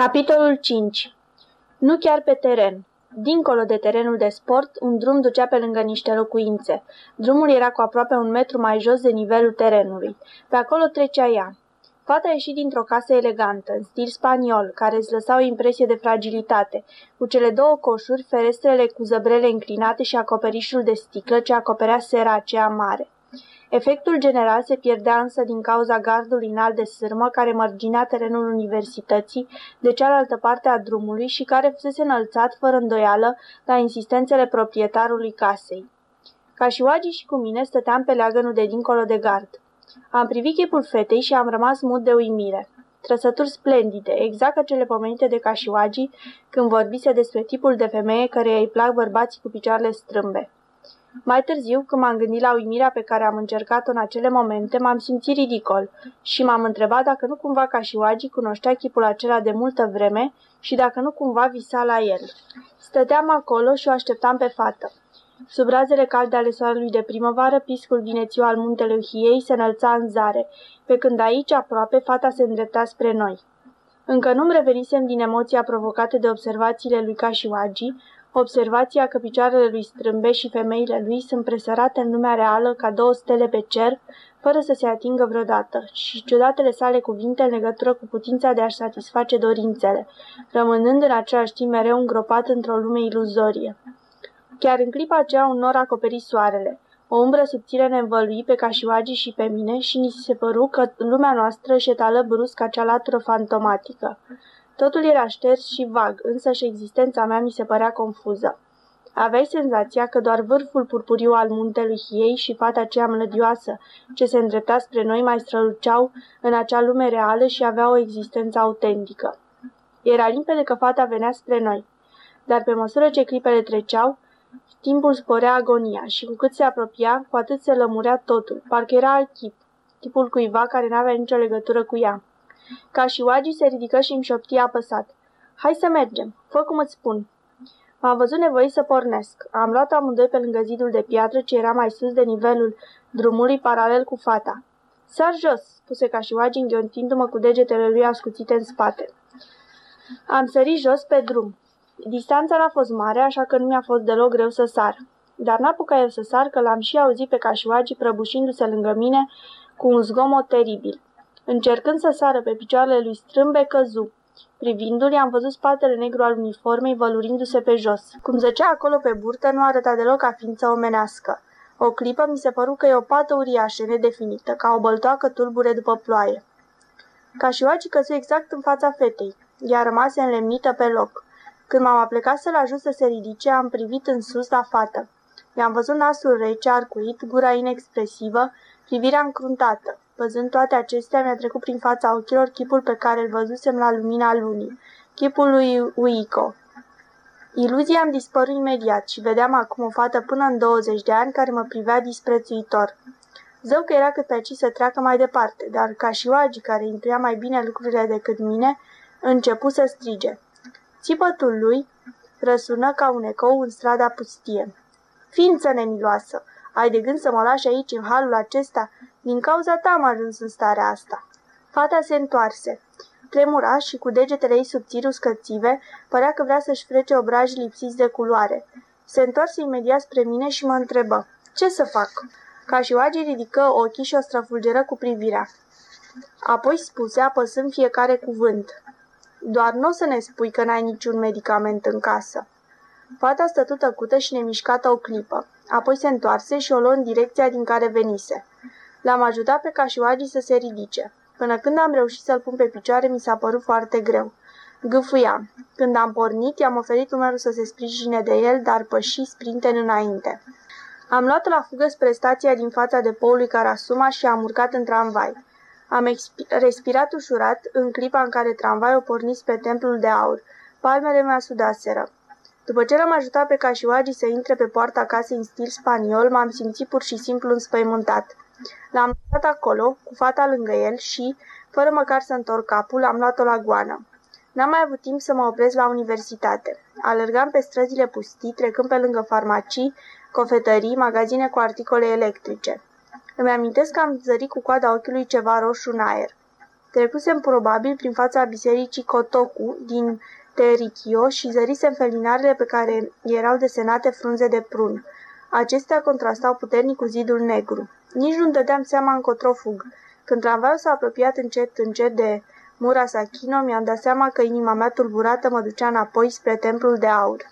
Capitolul 5 Nu chiar pe teren. Dincolo de terenul de sport, un drum ducea pe lângă niște locuințe. Drumul era cu aproape un metru mai jos de nivelul terenului. Pe acolo trecea ea. Fata a ieșit dintr-o casă elegantă, în stil spaniol, care îți lăsa o impresie de fragilitate, cu cele două coșuri, ferestrele cu zăbrele înclinate și acoperișul de sticlă ce acoperea sera aceea mare. Efectul general se pierdea însă din cauza gardului înalt de sârmă care mărginea terenul universității de cealaltă parte a drumului și care fusese înălțat fără îndoială la insistențele proprietarului casei. Ca și Oagi și cu mine stăteam pe leagănul de dincolo de gard. Am privit chipul fetei și am rămas mut de uimire. Trăsături splendide, exact ca cele pomenite de Cașiuagi când vorbise despre tipul de femeie care îi plac bărbații cu picioarele strâmbe. Mai târziu, când m-am gândit la uimirea pe care am încercat-o în acele momente, m-am simțit ridicol și m-am întrebat dacă nu cumva ca și Oagi cunoștea chipul acela de multă vreme și dacă nu cumva visa la el. Stăteam acolo și o așteptam pe fată. Sub razele calde ale soarelui de primăvară, piscul vinețiu al muntelui Hiei se înălța în zare, pe când aici, aproape, fata se îndrepta spre noi. Încă nu-mi revenisem din emoția provocată de observațiile lui Cașiwagi, Observația că picioarele lui strâmbe și femeile lui sunt presărate în lumea reală ca două stele pe cer, fără să se atingă vreodată, și ciudatele sale cuvinte în legătură cu putința de a-și satisface dorințele, rămânând în același timp mereu îngropat într-o lume iluzorie. Chiar în clipa aceea un nor acoperi soarele. O umbră subțire ne învălui pe Cașiwagi și pe mine și ni se păru că lumea noastră își șetală brusc acea latură fantomatică. Totul era șters și vag, însă și existența mea mi se părea confuză. Aveai senzația că doar vârful purpuriu al muntelui Hiei și fata aceea mlădioasă ce se îndrepta spre noi mai străluceau în acea lume reală și aveau o existență autentică. Era limpede că fata venea spre noi, dar pe măsură ce clipele treceau, timpul sporea agonia și cu cât se apropia, cu atât se lămurea totul, parcă era alt chip, tipul cuiva care n-avea nicio legătură cu ea. Ca și Wagi se ridică și îmi șopti apăsat. Hai să mergem, fă cum îți spun. M-am văzut nevoit să pornesc. Am luat amândoi pe lângă zidul de piatră ce era mai sus de nivelul drumului paralel cu fata. Sar jos, spuse ca și Wagi înghiontindu-mă cu degetele lui ascuțite în spate. Am sărit jos pe drum. Distanța n-a fost mare, așa că nu mi-a fost deloc greu să sar. Dar n-apuca eu să sar, că l-am și auzit pe Cașuagi prăbușindu-se lângă mine cu un zgomot teribil. Încercând să sară pe picioarele lui strâmbe, căzu. Privindu-l, am văzut spatele negru al uniformei vălurindu-se pe jos. Cum zăcea acolo pe burtă, nu arăta deloc ca ființă omenească. O clipă mi se păru că e o pată uriașă, nedefinită, ca o băltoacă tulbure după ploaie. Ca și oacii căzu exact în fața fetei. Ea rămase înlemnită pe loc. Când m-am aplecat să-l ajut să se ridice, am privit în sus la fată. I-am văzut nasul rece, arcuit, gura inexpresivă, privirea încruntată. Văzând toate acestea, mi-a trecut prin fața ochilor chipul pe care îl văzusem la lumina lunii, chipul lui Uico. Iluzia am dispărut imediat și vedeam acum o fată până în 20 de ani care mă privea disprețuitor. Zău că era cât pe aici să treacă mai departe, dar ca și Oagi, care intuia mai bine lucrurile decât mine, începu să strige. Țipătul lui răsună ca un ecou în strada pustie. Ființă nemiloasă, ai de gând să mă lași aici în halul acesta? Din cauza ta am ajuns în starea asta. Fata se întoarse. Tremura și cu degetele ei subțiri uscățive, părea că vrea să-și frece obrajii lipsiți de culoare. Se întoarse imediat spre mine și mă întrebă. Ce să fac? Ca și Oagi ridică ochii și o străfulgeră cu privirea. Apoi spuse, apăsând fiecare cuvânt. Doar nu o să ne spui că n-ai niciun medicament în casă. Fata stătu tăcută și nemișcată o clipă. Apoi se întoarse și o luă în direcția din care venise. L-am ajutat pe Cașioagi să se ridice. Până când am reușit să-l pun pe picioare, mi s-a părut foarte greu. Gâfâia. Când am pornit, i-am oferit umerul să se sprijine de el, dar păși sprinten înainte. Am luat la fugă spre stația din fața depoului Carasuma și am urcat în tramvai. Am respirat ușurat în clipa în care tramvaiul porni spre templul de aur. Palmele mea sudaseră. După ce l-am ajutat pe Cașiwagi să intre pe poarta casei în stil spaniol, m-am simțit pur și simplu înspăimântat. L-am lăsat acolo, cu fata lângă el și, fără măcar să întorc capul, am luat-o la goană. N-am mai avut timp să mă opresc la universitate. Alergam pe străzile pustii, trecând pe lângă farmacii, cofetării, magazine cu articole electrice. Îmi amintesc că am zărit cu coada ochiului ceva roșu în aer. Trecusem probabil prin fața bisericii Kotoku din Terikio și zărisem felinarele pe care erau desenate frunze de prun. Acestea contrastau puternic cu zidul negru. Nici nu dădeam seama încotro fug. Când tramvaiul s-a apropiat încet, încet de Murasakino, mi-am dat seama că inima mea tulburată mă ducea înapoi spre templul de aur.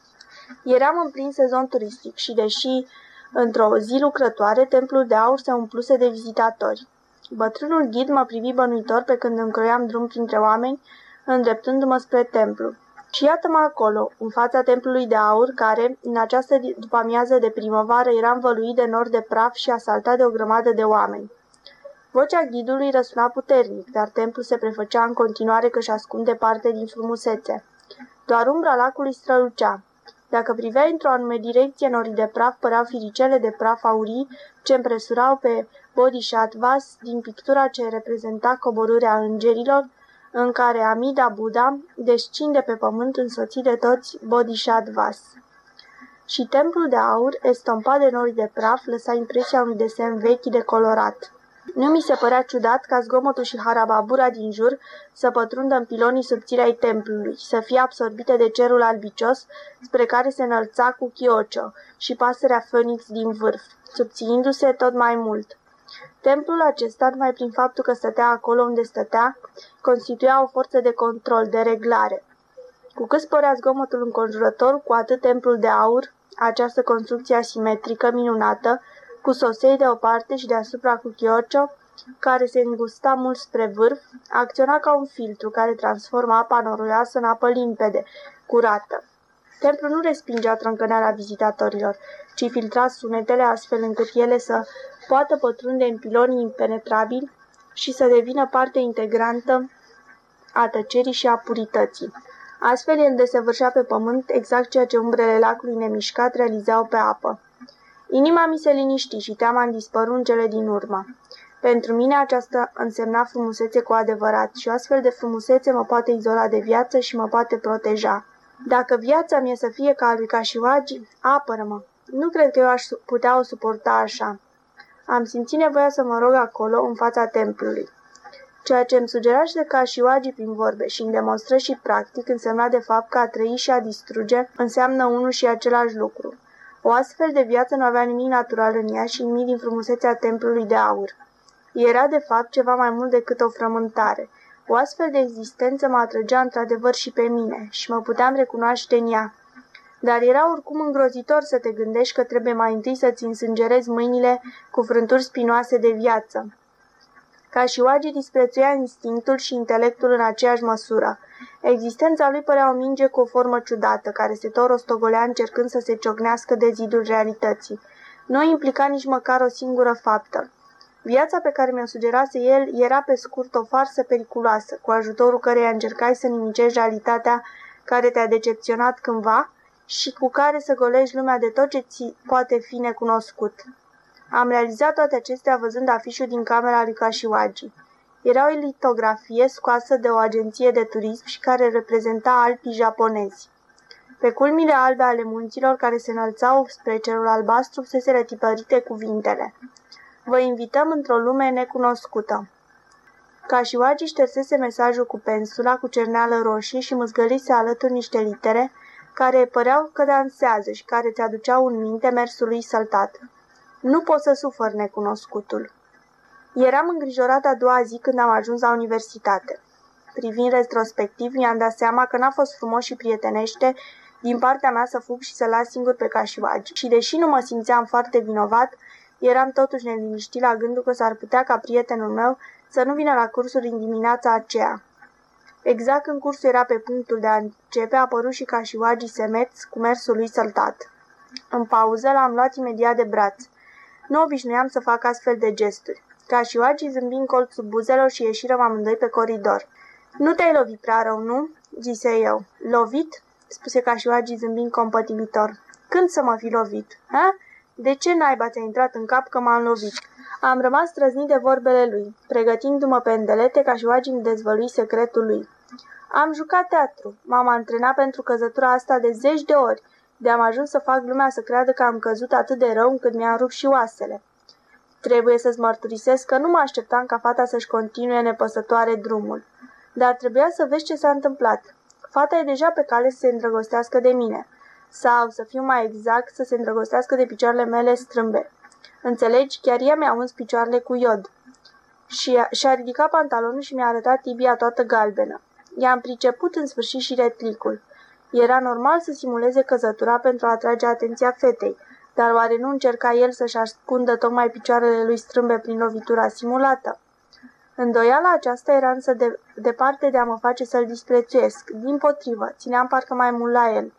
Eram în plin sezon turistic și, deși într-o zi lucrătoare, templul de aur se umpluse de vizitatori. Bătrânul ghid mă privi bănuitor pe când încroiam drum printre oameni, îndreptându-mă spre templu. Și iată-mă acolo, în fața templului de aur, care, în această după-amiază de primăvară, era învăluit de nor de praf și asaltat de o grămadă de oameni. Vocea ghidului răsuna puternic, dar templul se prefăcea în continuare că și ascunde parte din frumusețe. Doar umbra lacului strălucea. Dacă priveai într-o anume direcție, norii de praf păreau firicele de praf aurii ce împresurau pe Bodhisattvas din pictura ce reprezenta coborârea îngerilor, în care Amida Buddha descinde pe pământ însoțit de toți Bodhisattvas. Și templul de aur, estompat de nori de praf, lăsa impresia unui desen vechi de colorat. Nu mi se părea ciudat ca zgomotul și harababura din jur să pătrundă în pilonii subțiri ai templului, să fie absorbite de cerul albicios spre care se înălța cu chiocio și pasărea Phoenix din vârf, subțiindu-se tot mai mult. Templul acesta, numai prin faptul că stătea acolo unde stătea, constituia o forță de control, de reglare. Cu cât sporea zgomotul înconjurător, cu atât templul de aur, această construcție asimetrică, minunată, cu sosei de o parte și deasupra cu Chiocio, care se îngusta mult spre vârf, acționa ca un filtru care transformă apa noroioasă în apă limpede, curată. Templul nu respingea trâncăneala vizitatorilor, ci filtra sunetele astfel încât ele să poată pătrunde în pilonii impenetrabili și să devină parte integrantă a tăcerii și a purității. Astfel, el desăvârșea pe pământ exact ceea ce umbrele lacului nemișcat realizau pe apă. Inima mi se liniști și teama îmi dispăru în cele din urmă. Pentru mine aceasta însemna frumusețe cu adevărat și o astfel de frumusețe mă poate izola de viață și mă poate proteja. Dacă viața mie să fie ca a lui Cașiwagi, apără-mă. Nu cred că eu aș putea o suporta așa. Am simțit nevoia să mă rog acolo, în fața templului. Ceea ce îmi sugera și de Cașiwagi prin vorbe și îmi demonstră și practic însemna de fapt că a trăi și a distruge înseamnă unul și același lucru. O astfel de viață nu avea nimic natural în ea și nimic din frumusețea templului de aur. Era, de fapt, ceva mai mult decât o frământare. O astfel de existență mă atrăgea într-adevăr și pe mine și mă puteam recunoaște în ea. Dar era oricum îngrozitor să te gândești că trebuie mai întâi să-ți însângerezi mâinile cu frânturi spinoase de viață. Ca și Oagi disprețuia instinctul și intelectul în aceeași măsură. Existența lui părea o minge cu o formă ciudată, care se tot rostogolea încercând să se ciocnească de zidul realității. Nu implica nici măcar o singură faptă. Viața pe care mi-o sugerase el era pe scurt o farsă periculoasă, cu ajutorul căreia încercai să nimicești realitatea care te-a decepționat cândva și cu care să golești lumea de tot ce ți poate fi necunoscut. Am realizat toate acestea văzând afișul din camera lui Kashiwagi. Era o litografie scoasă de o agenție de turism și care reprezenta alpii japonezi. Pe culmile albe ale munților care se înălțau spre cerul albastru fusese retipărite cuvintele. Vă invităm într-o lume necunoscută. Kashiwagi ștersese mesajul cu pensula cu cerneală roșie și măzgălise alături niște litere care păreau că dansează și care ți aduceau în minte mersul lui săltat. Nu pot să sufăr necunoscutul. Eram îngrijorat a doua zi când am ajuns la universitate. Privind retrospectiv, mi-am dat seama că n-a fost frumos și prietenește din partea mea să fug și să las singur pe Cașivagi. Și deși nu mă simțeam foarte vinovat, eram totuși neliniștit la gândul că s-ar putea ca prietenul meu să nu vină la cursuri în dimineața aceea. Exact când cursul era pe punctul de a începe, a apărut și Cașivagi semeț cu mersul lui săltat. În pauză l-am luat imediat de braț. Nu obișnuiam să fac astfel de gesturi. Ca și Oagi zâmbi în colțul buzelor și ieșirăm amândoi pe coridor. Nu te-ai lovit prea rău, nu?" zise eu. Lovit?" spuse ca și Oagi zâmbind compătimitor. Când să mă fi lovit? Ha? De ce naiba ți-a intrat în cap că m-am lovit? Am rămas trăznit de vorbele lui, pregătindu-mă pe îndelete ca și Oagi îmi dezvălui secretul lui. Am jucat teatru, m-am antrenat pentru căzătura asta de zeci de ori de am ajuns să fac lumea să creadă că am căzut atât de rău încât mi-am rupt și oasele. Trebuie să-ți mărturisesc că nu mă așteptam ca fata să-și continue nepăsătoare drumul. Dar trebuia să vezi ce s-a întâmplat. Fata e deja pe cale să se îndrăgostească de mine. Sau, să fiu mai exact, să se îndrăgostească de picioarele mele strâmbe. Înțelegi? Chiar ea mi-a uns picioarele cu iod. Și și-a ridicat pantalonul și mi-a arătat tibia toată galbenă. I-am priceput în sfârșit și retlicul. Era normal să simuleze căzătura pentru a atrage atenția fetei, dar oare nu încerca el să-și ascundă tocmai picioarele lui strâmbe prin lovitura simulată? Îndoiala aceasta era însă de, departe de a mă face să-l disprețuiesc. Din potrivă, țineam parcă mai mult la el.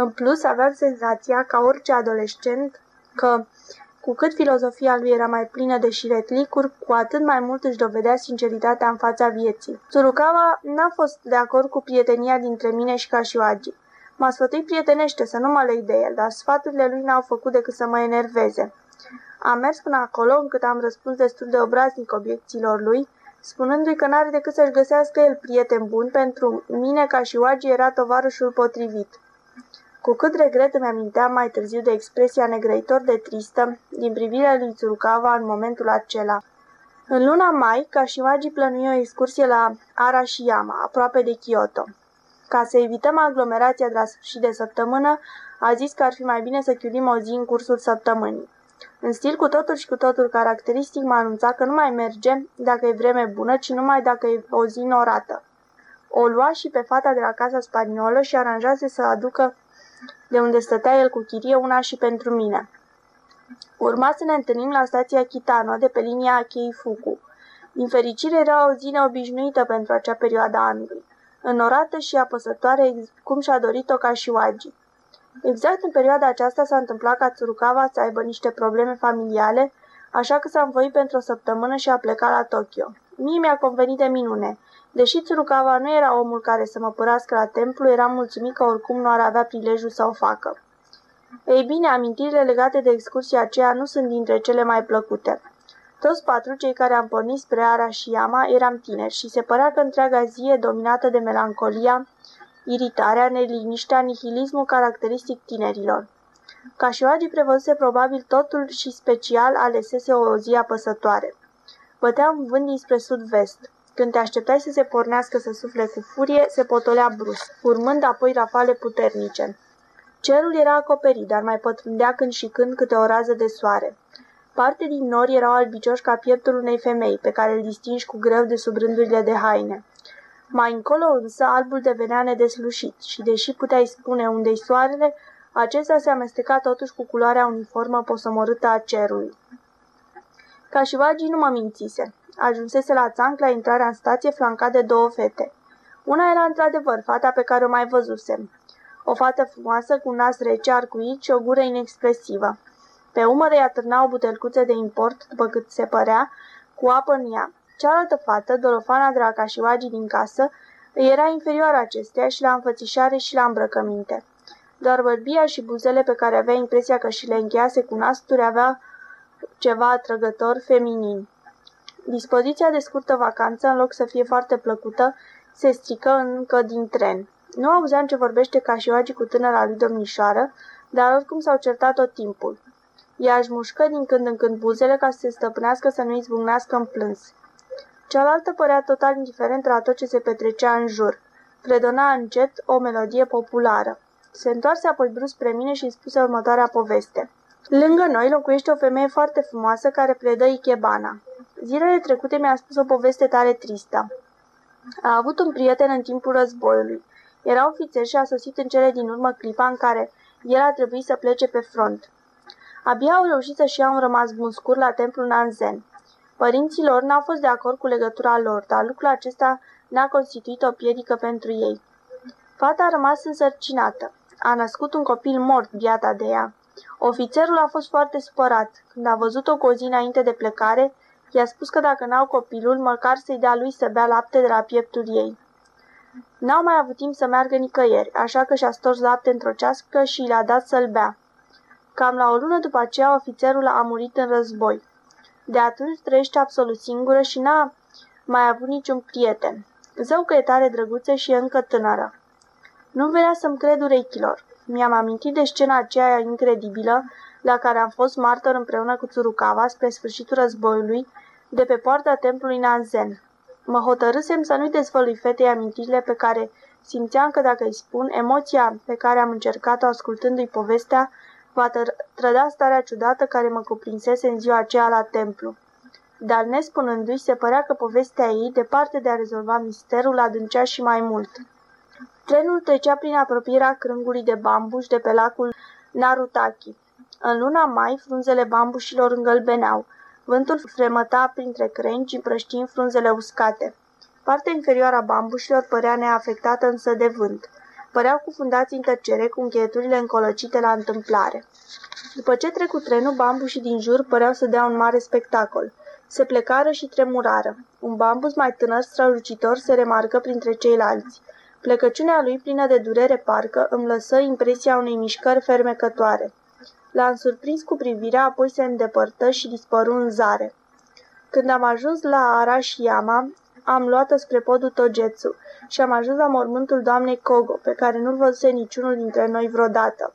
În plus, aveam senzația, ca orice adolescent, că cu cât filozofia lui era mai plină de șiretlicuri, cu atât mai mult își dovedea sinceritatea în fața vieții. Tsurukawa n-a fost de acord cu prietenia dintre mine și Kashiwagi. M-a sfătuit prietenește să nu mă leg de el, dar sfaturile lui n-au făcut decât să mă enerveze. Am mers până acolo încât am răspuns destul de obraznic obiecțiilor lui, spunându-i că n-are decât să-și găsească el prieten bun pentru mine ca și Wagi era tovarășul potrivit. Cu cât regret îmi aminteam mai târziu de expresia negrăitor de tristă din privirea lui Tsurukawa în momentul acela. În luna mai, Kashiwagi plănuie o excursie la Arashiyama, aproape de Kyoto. Ca să evităm aglomerația de la sfârșit de săptămână, a zis că ar fi mai bine să chiudim o zi în cursul săptămânii. În stil cu totul și cu totul caracteristic m-a anunțat că nu mai merge dacă e vreme bună, ci numai dacă e o zi norată. O lua și pe fata de la casa spaniolă și aranjase să aducă de unde stătea el cu chirie una și pentru mine. Urma să ne întâlnim la stația Kitano de pe linia Keifuku. Din fericire era o zi neobișnuită pentru acea perioadă a anului, înorată și apăsătoare cum și-a dorit-o ca și Wagi. Exact în perioada aceasta s-a întâmplat ca Tsurukawa să aibă niște probleme familiale, așa că s-a învoit pentru o săptămână și a plecat la Tokyo. Mie mi-a convenit de minune. Deși Tsurukawa nu era omul care să mă părască la templu, eram mulțumit că oricum nu ar avea prilejul să o facă. Ei bine, amintirile legate de excursia aceea nu sunt dintre cele mai plăcute. Toți patru, cei care am pornit spre Ara și Yama, eram tineri și se părea că întreaga zi e dominată de melancolia, iritarea, neliniștea, nihilismul caracteristic tinerilor. Cașioagi prevăzuse probabil totul și special alesese o zi apăsătoare. Bătea un vânt dinspre sud-vest. Când te așteptai să se pornească să sufle cu furie, se potolea brusc, urmând apoi rafale puternice. Cerul era acoperit, dar mai pătrundea când și când câte o rază de soare. Parte din nori erau albicioși ca pieptul unei femei, pe care îl distingi cu greu de sub rândurile de haine. Mai încolo însă albul devenea nedeslușit și, deși puteai spune unde-i soarele, acesta se amesteca totuși cu culoarea uniformă posomorâtă a cerului. Ca și Vagi nu mă mințise. Ajunsese la țanc la intrarea în stație flancat de două fete. Una era într-adevăr fata pe care o mai văzusem. O fată frumoasă cu un nas rece arcuit și o gură inexpresivă. Pe umăr îi atârnau butelcuțe de import, după cât se părea, cu apă în ea. Cealaltă fată, Dorofana de la Cașiwagi din casă, îi era inferioară acesteia și la înfățișare și la îmbrăcăminte. Doar bărbia și buzele pe care avea impresia că și le încheiase cu nasturi avea ceva atrăgător feminin. Dispoziția de scurtă vacanță, în loc să fie foarte plăcută, se strică încă din tren. Nu auzeam ce vorbește Cașioagi cu tânăra lui domnișoară, dar oricum s-au certat tot timpul. Ea își mușcă din când în când buzele ca să se stăpânească să nu izbucnească în plâns. Cealaltă părea total indiferentă la tot ce se petrecea în jur. Predona încet o melodie populară. Se întoarse apoi brusc spre mine și îmi spuse următoarea poveste. Lângă noi locuiește o femeie foarte frumoasă care predă Ikebana. Zilele trecute mi-a spus o poveste tare tristă. A avut un prieten în timpul războiului. Era ofițer și a sosit în cele din urmă clipa în care el a trebuit să plece pe front. Abia au reușit să-și iau un rămas bun scur la templul Nanzen. Părinții lor n-au fost de acord cu legătura lor, dar lucrul acesta n-a constituit o piedică pentru ei. Fata a rămas însărcinată. A născut un copil mort, biata de ea. Ofițerul a fost foarte supărat. Când a văzut-o cu o zi înainte de plecare, i-a spus că dacă n-au copilul, măcar să-i dea lui să bea lapte de la pieptul ei. N-au mai avut timp să meargă nicăieri, așa că și-a stors lapte într-o cească și i l-a dat să-l bea. Cam la o lună după aceea, ofițerul a murit în război. De atunci trăiește absolut singură și n-a mai avut niciun prieten. Zău că e tare drăguță și e încă tânără. Nu vrea să-mi cred urechilor. Mi-am amintit de scena aceea incredibilă la care am fost martor împreună cu Tsurukawa spre sfârșitul războiului, de pe poarta templului Nanzen. Mă hotărâsem să nu-i dezvălui fetei amintirile pe care simțeam că dacă îi spun, emoția pe care am încercat-o ascultându-i povestea va trăda starea ciudată care mă cuprinsese în ziua aceea la templu. Dar nespunându-i, se părea că povestea ei, departe de a rezolva misterul, adâncea și mai mult. Trenul trecea prin apropierea crângului de bambuș de pe lacul Narutaki. În luna mai, frunzele bambușilor îngălbeneau. Vântul fremăta printre crengi, împrăștiind frunzele uscate. Partea inferioară a bambușilor părea neafectată însă de vânt. Păreau cufundați în tăcere cu încheieturile încolăcite la întâmplare. După ce trecu trenul, bambușii din jur păreau să dea un mare spectacol. Se plecară și tremurară. Un bambus mai tânăr strălucitor se remarcă printre ceilalți. Plecăciunea lui, plină de durere parcă, îmi lăsă impresia unei mișcări fermecătoare. L-am surprins cu privirea, apoi se îndepărtă și dispăru în zare. Când am ajuns la Arashiyama, am luat-o spre podul Togetsu și am ajuns la mormântul doamnei Kogo, pe care nu-l văzuse niciunul dintre noi vreodată.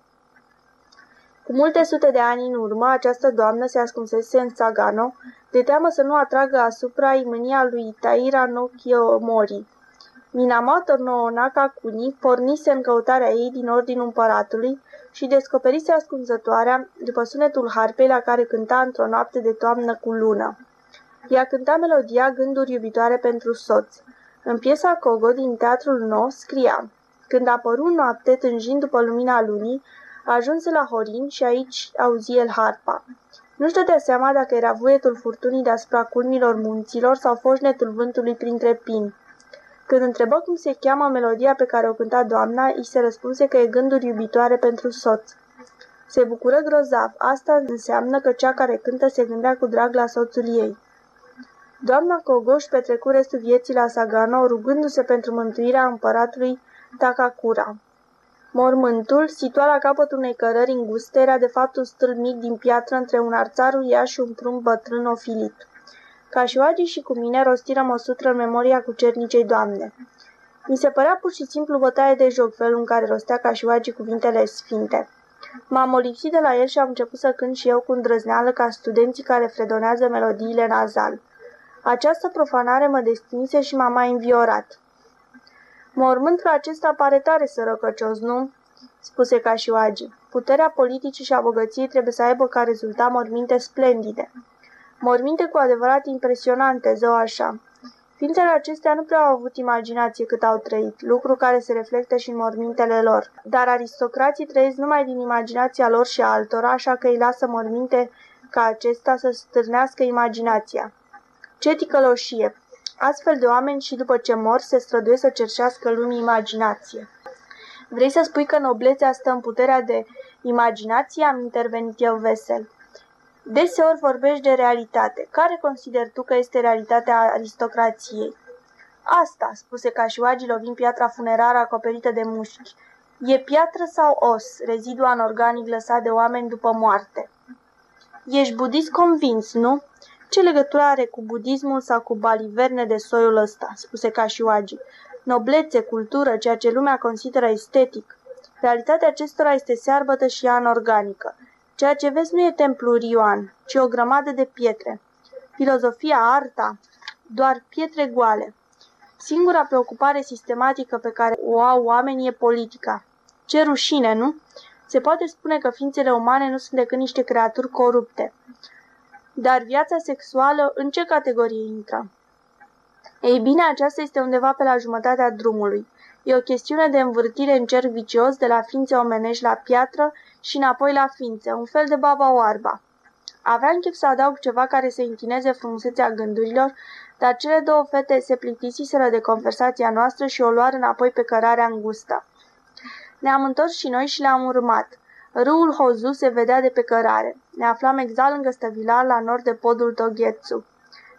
Cu multe sute de ani în urmă, această doamnă se ascunsese în Sagano, de teamă să nu atragă asupra imânia lui Taira no Kiyomori. Minamoto no Nakakuni pornise în căutarea ei din ordinul împăratului și descoperise ascunzătoarea după sunetul harpei la care cânta într-o noapte de toamnă cu lună. Ea cânta melodia Gânduri iubitoare pentru soț. În piesa Cogo din teatrul nou scria Când apăru noapte, tânjind după lumina lunii, ajunse la Horin și aici auzi el harpa. Nu-și dădea seama dacă era vuietul furtunii deasupra culmilor munților sau foșnetul vântului printre pini. Când întrebă cum se cheamă melodia pe care o cânta doamna, îi se răspunse că e gânduri iubitoare pentru soț. Se bucură grozav. Asta înseamnă că cea care cântă se gândea cu drag la soțul ei. Doamna Kogoș petrecu restul vieții la Sagano, rugându-se pentru mântuirea împăratului Takakura. Mormântul, situat la capătul unei cărări înguste, era de fapt un stâlp mic din piatră între un arțar uriaș și un prun bătrân ofilit. Cașioagii și cu mine rostirăm o sutră în memoria cu cernicei doamne. Mi se părea pur și simplu bătaie de joc felul în care rostea Cașioagii cuvintele sfinte. M-am molipsit de la el și am început să cânt și eu cu îndrăzneală ca studenții care fredonează melodiile nazal. Această profanare mă destinse și m-a mai înviorat. Mormântul acesta pare tare sărăcăcios, nu?" spuse Cașioagi. Puterea politicii și a bogăției trebuie să aibă ca rezultat morminte splendide. Morminte cu adevărat impresionante, zău așa. Ființele acestea nu prea au avut imaginație cât au trăit, lucru care se reflectă și în mormintele lor. Dar aristocrații trăiesc numai din imaginația lor și a altora, așa că îi lasă morminte ca acesta să stârnească imaginația. Ce ticăloșie! Astfel de oameni și după ce mor se străduie să cerșească lumii imaginație. Vrei să spui că noblețea stă în puterea de imaginație? Am intervenit eu vesel. Deseori vorbești de realitate. Care consider tu că este realitatea aristocrației? Asta, spuse Cașuagi lovind piatra funerară acoperită de mușchi. E piatră sau os, rezidua anorganic lăsat de oameni după moarte? Ești budist convins, nu? Ce legătură are cu budismul sau cu baliverne de soiul ăsta, spuse Cașuagi. Noblețe, cultură, ceea ce lumea consideră estetic. Realitatea acestora este searbătă și anorganică. Ceea ce vezi nu e templul Ioan, ci o grămadă de pietre. Filozofia, arta, doar pietre goale. Singura preocupare sistematică pe care o au oamenii e politica. Ce rușine, nu? Se poate spune că ființele umane nu sunt decât niște creaturi corupte. Dar viața sexuală în ce categorie intră? Ei bine, aceasta este undeva pe la jumătatea drumului. E o chestiune de învârtire în cerc vicios de la ființe omenești la piatră și înapoi la ființe, un fel de baba oarba. Aveam chef să adaug ceva care să întineze frumusețea gândurilor, dar cele două fete se plictisiseră de conversația noastră și o luar înapoi pe cărarea îngustă. Ne-am întors și noi și le-am urmat. Râul Hozu se vedea de pe cărare. Ne aflam exact lângă stăvilar la nord de podul Togetsu.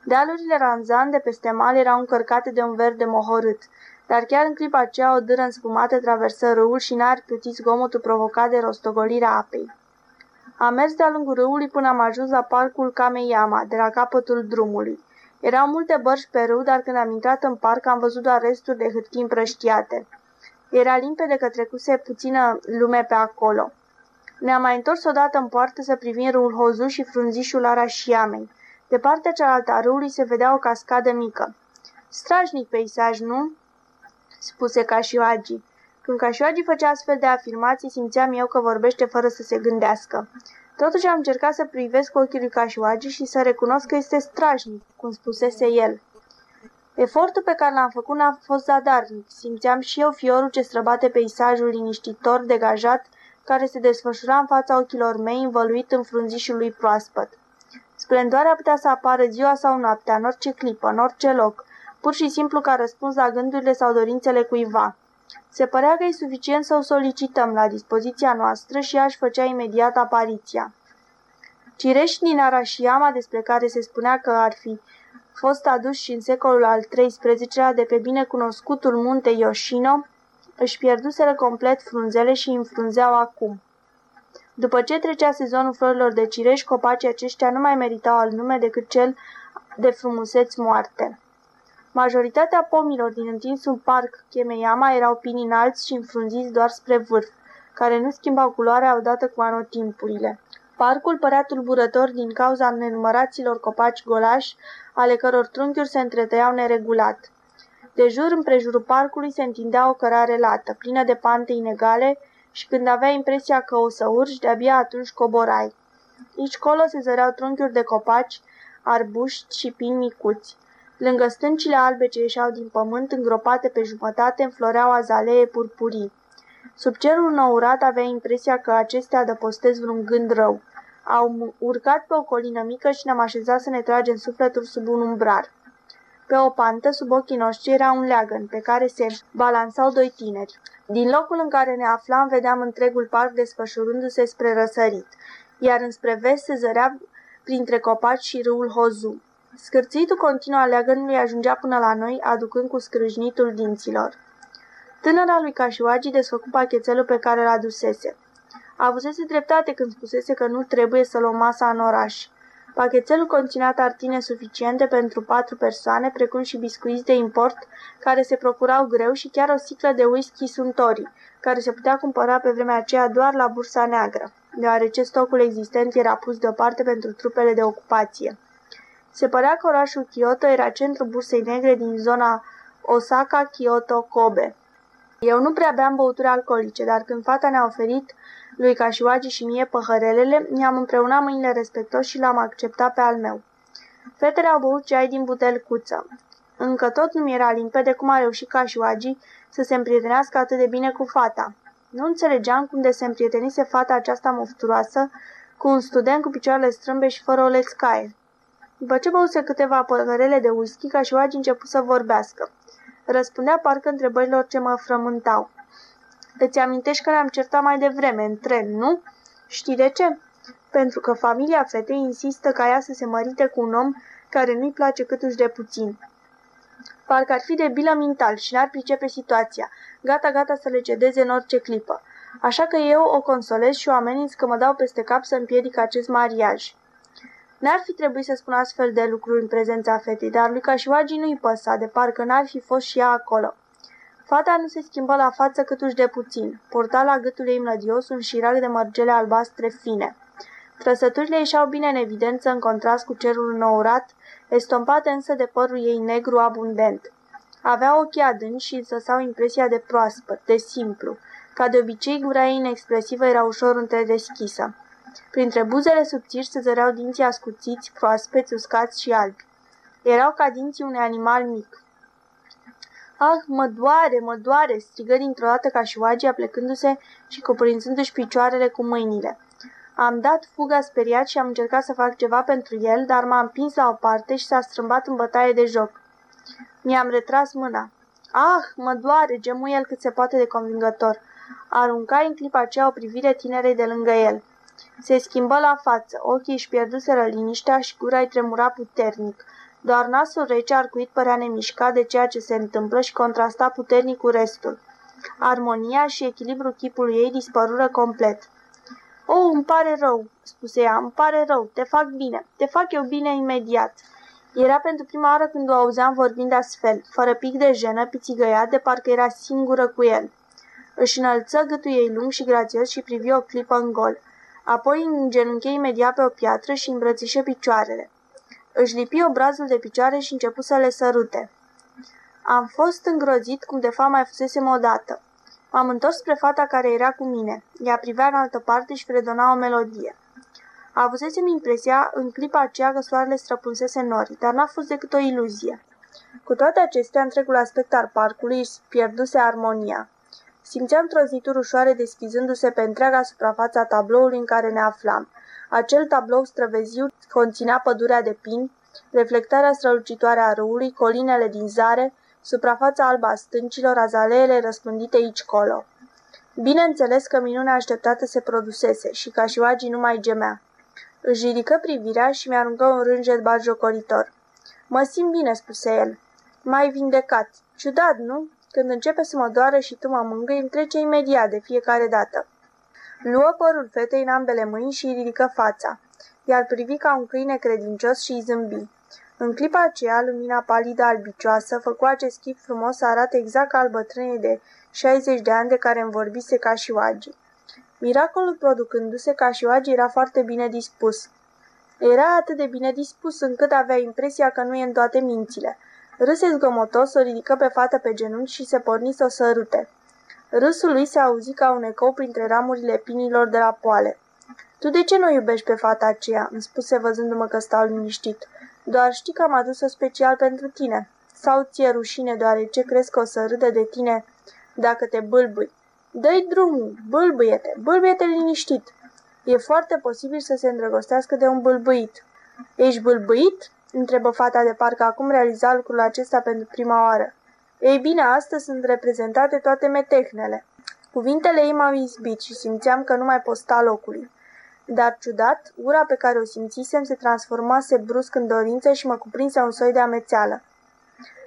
Dealurile Ranzan de peste mal erau încărcate de un verde mohorât, dar chiar în clipa aceea o dâră înspumată traversă râul și n-ar pluti zgomotul provocat de rostogolirea apei. Am mers de-a lungul râului până am ajuns la parcul Kameyama, de la capătul drumului. Erau multe bărci pe râu, dar când am intrat în parc am văzut doar resturi de hârtii împrăștiate. Era limpede că trecuse puțină lume pe acolo. Ne-am mai întors odată în poartă să privim râul Hozu și frunzișul Arașiamei. De partea cealaltă a râului se vedea o cascadă mică. Strajnic peisaj, nu?" Spuse Cașioagi. Când Cașioagi făcea astfel de afirmații, simțeam eu că vorbește fără să se gândească. Totuși am încercat să privesc cu ochii lui Cașioagi și să recunosc că este strajnic, cum spusese el. Efortul pe care l-am făcut n-a fost zadarnic. Simțeam și eu fiorul ce străbate peisajul liniștitor, degajat, care se desfășura în fața ochilor mei, învăluit în frunzișul lui proaspăt. Splendoarea putea să apară ziua sau noaptea, în orice clipă, în orice loc, pur și simplu ca răspuns la gândurile sau dorințele cuiva. Se părea că e suficient să o solicităm la dispoziția noastră și aș făcea imediat apariția. Cireși din Arașiama, despre care se spunea că ar fi fost adus și în secolul al XIII-lea de pe binecunoscutul munte Yoshino, își pierduseră complet frunzele și înfrunzeau acum. După ce trecea sezonul florilor de cireș, copacii aceștia nu mai meritau alt nume decât cel de frumuseți moarte. Majoritatea pomilor din întinsul parc Chemeyama erau pini înalți și înfrunziți doar spre vârf, care nu schimbau culoarea odată cu anotimpurile. Parcul părea tulburător din cauza nenumăraților copaci golași, ale căror trunchiuri se întretăiau neregulat. De jur împrejurul parcului se întindea o cărare lată, plină de pante inegale, și când avea impresia că o să urci, de-abia atunci coborai. Aici colo se zăreau trunchiuri de copaci, arbuști și pini micuți. Lângă stâncile albe ce ieșeau din pământ, îngropate pe jumătate, înfloreau azalee purpurii. Sub cerul nourat avea impresia că acestea adăpostez vreun gând rău. Au urcat pe o colină mică și ne-am așezat să ne tragem sufletul sub un umbrar. Pe o pantă, sub ochii noștri, era un leagăn pe care se balansau doi tineri. Din locul în care ne aflam, vedeam întregul parc desfășurându-se spre răsărit, iar înspre vest se zărea printre copaci și râul Hozu. Scârțitul continuu al leagănului ajungea până la noi, aducând cu scrâșnitul dinților. Tânăra lui Cașuagi desfăcu pachetelul pe care l adusese. Avusese dreptate când spusese că nu trebuie să luăm masa în oraș. Pachetelul conținea tartine suficiente pentru patru persoane, precum și biscuiți de import, care se procurau greu și chiar o sticlă de whisky Suntory, care se putea cumpăra pe vremea aceea doar la bursa neagră, deoarece stocul existent era pus deoparte pentru trupele de ocupație. Se părea că orașul Kyoto era centrul bursei negre din zona Osaka, Kyoto, Kobe. Eu nu prea beam băuturi alcoolice, dar când fata ne-a oferit lui Cașuagi și mie păhărelele, ne-am împreunat mâinile respectos și l-am acceptat pe al meu. Fetele au băut ceai din butelcuță. Încă tot nu mi era limpede cum a reușit Cașuagi să se împrietenească atât de bine cu fata. Nu înțelegeam cum de se împrietenise fata aceasta mofturoasă cu un student cu picioarele strâmbe și fără o lețcaie. După ce băuse câteva păhărele de whisky, Cașuagi început să vorbească. Răspundea parcă întrebărilor ce mă frământau. Îți amintești că ne-am certat mai devreme, în tren, nu? Știi de ce? Pentru că familia fetei insistă ca ea să se mărite cu un om care nu-i place câtuși de puțin. Parcă ar fi de bilă mental și n-ar pricepe situația, gata, gata să le cedeze în orice clipă. Așa că eu o consolez și o ameninț că mă dau peste cap să împiedic acest mariaj. N-ar fi trebuit să spun astfel de lucruri în prezența fetei, dar lui Cașuagi nu-i păsa, de parcă n-ar fi fost și ea acolo. Fata nu se schimbă la față câtuși de puțin. Porta la gâtul ei mlădios un șirac de mărgele albastre fine. Trăsăturile ieșeau bine în evidență în contrast cu cerul nourat, estompate însă de părul ei negru abundent. Avea ochii adânci și însăsau impresia de proaspăt, de simplu. Ca de obicei, gura ei inexpresivă era ușor întredeschisă. Printre buzele subțiri se zăreau dinții ascuțiți, proaspeți, uscați și albi. Erau ca dinții unui animal mic. Ah, mă doare, mă doare!" strigă dintr-o dată ca și Oagia, plecându-se și cuprinzându-și picioarele cu mâinile. Am dat fuga speriat și am încercat să fac ceva pentru el, dar m-a împins la o parte și s-a strâmbat în bătaie de joc. Mi-am retras mâna. Ah, mă doare, gemu el cât se poate de convingător. Arunca în clipa aceea o privire tinerei de lângă el. Se schimbă la față, ochii își pierduseră liniștea și gura îi tremura puternic. Doar nasul rece arcuit părea nemișcat de ceea ce se întâmplă și contrasta puternic cu restul. Armonia și echilibrul chipului ei dispărură complet. O, oh, îmi pare rău," spuse ea, îmi pare rău, te fac bine, te fac eu bine imediat." Era pentru prima oară când o auzeam vorbind astfel, fără pic de jenă, pițigăiat de parcă era singură cu el. Își înălță gâtul ei lung și grațios și privi o clipă în gol. Apoi îngenunche imediat pe o piatră și îmbrățișe picioarele. Își lipi obrazul de picioare și începu să le sărute. Am fost îngrozit cum de fapt mai fusesem odată. M-am întors spre fata care era cu mine. Ea privea în altă parte și fredona o melodie. Avusesem impresia în clipa aceea că soarele străpunsese nori, dar n-a fost decât o iluzie. Cu toate acestea, întregul aspect al parcului își pierduse armonia. Simțeam trăznituri ușoare deschizându-se pe întreaga suprafață a tabloului în care ne aflam. Acel tablou străveziu conținea pădurea de pin, reflectarea strălucitoare a râului, colinele din zare, suprafața albă a stâncilor, azaleele răspândite aici-colo. Bineînțeles că minunea așteptată se produsese și ca și nu mai gemea. Își ridică privirea și mi-aruncă un rânjet batjocoritor. Mă simt bine, spuse el. Mai vindecat. Ciudat, nu? Când începe să mă doară și tu mă mângâi, îmi trece imediat de fiecare dată. Luă părul fetei în ambele mâini și îi ridică fața. Iar privi ca un câine credincios și îi zâmbi. În clipa aceea, lumina palidă albicioasă făcu acest chip frumos să arate exact ca al bătrânei de 60 de ani de care îmi vorbise ca și Oagi. Miracolul producându-se ca și Oagi era foarte bine dispus. Era atât de bine dispus încât avea impresia că nu e în toate mințile. Râse zgomotos, o ridică pe fată pe genunchi și se porni să o sărute. Râsul lui se auzi ca un ecou printre ramurile pinilor de la poale. Tu de ce nu iubești pe fata aceea?" îmi spuse văzându-mă că stau liniștit. Doar știi că am adus-o special pentru tine. Sau ție rușine deoarece crezi că o să râde de tine dacă te bâlbâi. Dă-i drumul, bâlbâie-te, bâlbâie-te liniștit. E foarte posibil să se îndrăgostească de un bâlbâit. Ești bâlbâit? Întrebă fata de parcă acum realiza lucrul acesta pentru prima oară. Ei bine, astăzi sunt reprezentate toate metehnele. Cuvintele ei m-au izbit și simțeam că nu mai pot sta locului. Dar ciudat, ura pe care o simțisem se transformase brusc în dorință și mă cuprinse un soi de amețeală.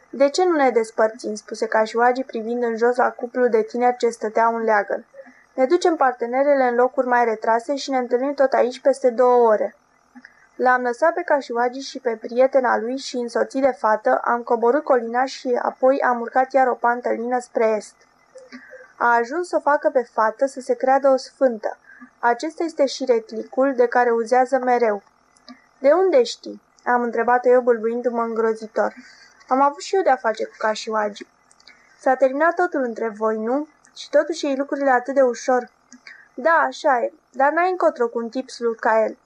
De ce nu ne despărțim?" spuse Cașuagi privind în jos la cuplul de tineri ce stăteau în leagăn. Ne ducem partenerele în locuri mai retrase și ne întâlnim tot aici peste două ore." L-am lăsat pe Cașuagi și pe prietena lui și, însoțit de fată, am coborât colina și apoi am urcat iar o pantă lină spre est. A ajuns să o facă pe fată să se creadă o sfântă. Acesta este și retlicul de care uzează mereu. De unde știi?" am întrebat-o eu bâlbuindu-mă îngrozitor. Am avut și eu de-a face cu Cașuagi. S-a terminat totul între voi, nu? Și totuși ei lucrurile atât de ușor. Da, așa e, dar n-ai încotro cu un tip slut ca el.